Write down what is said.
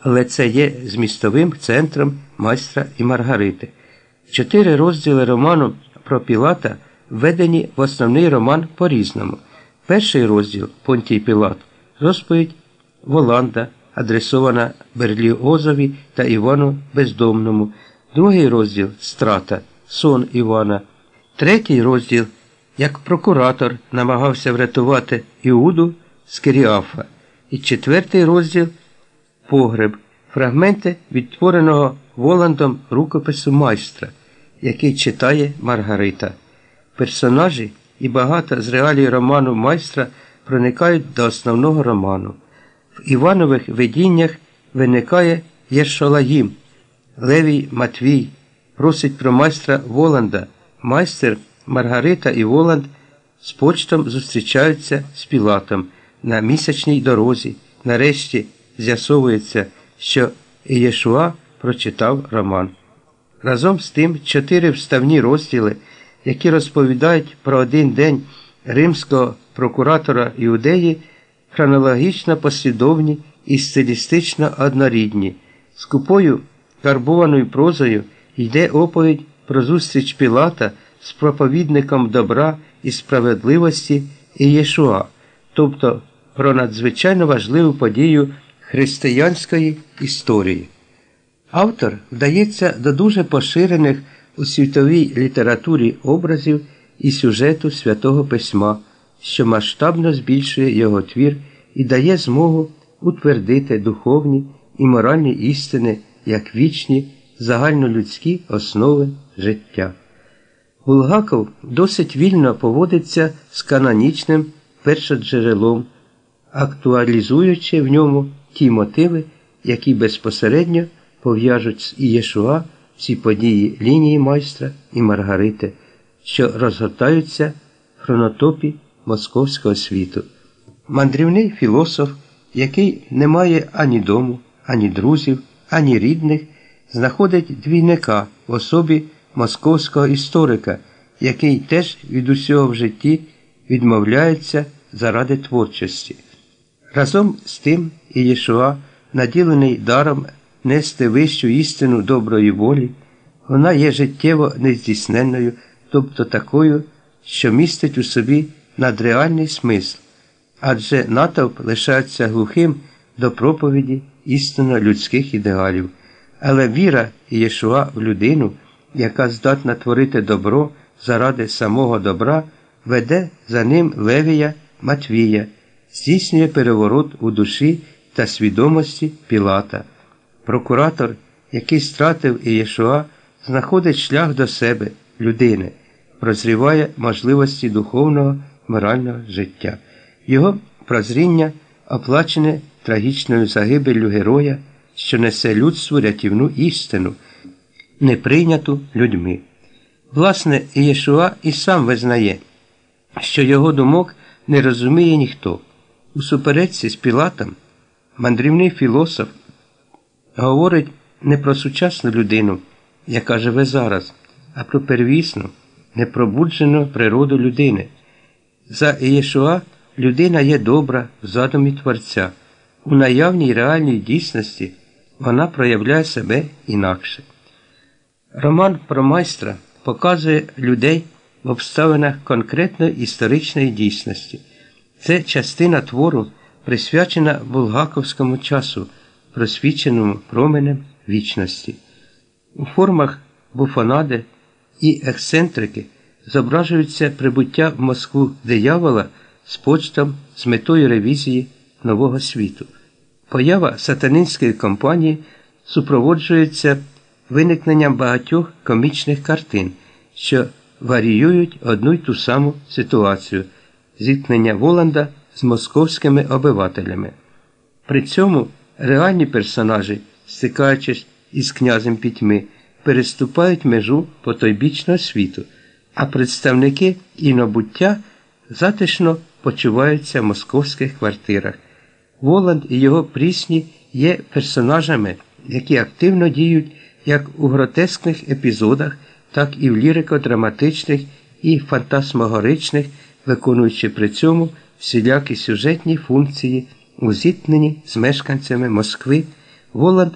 але це є змістовим центром майстра і Маргарити. Чотири розділи роману про Пілата введені в основний роман по-різному. Перший розділ Понтій Пілат розповідь Воланда, адресована Берліозові та Івану Бездомному, другий розділ Страта, сон Івана, третій розділ як прокуратор намагався врятувати Іуду з Киріафа, і четвертий розділ Погреб, фрагменти відтвореного Воландом рукопису майстра, який читає Маргарита. Персонажі і багато з реалій роману майстра проникають до основного роману. В Іванових видіннях виникає Єршолаїм, Левій Матвій, просить про майстра Воланда, майстер Маргарита і Воланд з почтом зустрічаються з Пілатом на місячній дорозі. Нарешті з'ясовується, що Ієшуа прочитав роман. Разом з тим, чотири вставні розділи, які розповідають про один день римського прокуратора Іудеї, хронологічно послідовні і стилістично однорідні. Скупою карбованою прозою йде оповідь про зустріч Пілата з проповідником добра і справедливості Ієшуа, тобто про надзвичайно важливу подію християнської історії. Автор вдається до дуже поширених у світовій літературі образів і сюжету святого письма, що масштабно збільшує його твір і дає змогу утвердити духовні і моральні істини як вічні загальнолюдські основи життя. Булгаков досить вільно поводиться з канонічним першоджерелом, актуалізуючи в ньому ті мотиви, які безпосередньо пов'яжуть з Ієшуа всі події лінії майстра і Маргарити, що розгортаються в хронотопі московського світу. Мандрівний філософ, який не має ані дому, ані друзів, ані рідних, знаходить двійника в особі московського історика, який теж від усього в житті відмовляється заради творчості. Разом з тим Ієшуа, наділений даром нести вищу істину доброї волі, вона є життєво нездійсненною, тобто такою, що містить у собі надреальний смисл, адже натовп лишається глухим до проповіді істинно людських ідеалів. Але віра Єшуа в людину, яка здатна творити добро заради самого добра, веде за ним Левія Матвія, здійснює переворот у душі та свідомості Пілата. Прокуратор, який стратив Ієшуа, знаходить шлях до себе, людини, прозріває можливості духовного морального життя. Його прозріння оплачене трагічною загибеллю героя, що несе людству рятівну істину, не прийняту людьми. Власне, Ієшуа і сам визнає, що його думок не розуміє ніхто. У суперечці з Пілатом мандрівний філософ говорить не про сучасну людину, яка живе зараз, а про первісну, непробуджену природу людини. За Ієшуа людина є добра в задумі Творця. У наявній реальній дійсності вона проявляє себе інакше. Роман про майстра показує людей в обставинах конкретної історичної дійсності. Це частина твору, присвячена булгаковському часу, просвіченому променем вічності. У формах буфонади і ексцентрики зображується прибуття в Москву диявола з почтом з метою ревізії нового світу. Поява сатанинської компанії супроводжується виникненням багатьох комічних картин, що варіюють одну й ту саму ситуацію зіткнення Воланда з московськими обивателями. При цьому реальні персонажі, стикаючись із князем пітьми, переступають межу потойбічного світу, а представники інобуття затишно почуваються в московських квартирах. Воланд і його прісні є персонажами, які активно діють як у гротескних епізодах, так і в лірико-драматичних і фантасмогоричних, виконуючи при цьому всілякі сюжетні функції у зіткненні з мешканцями Москви. Воланд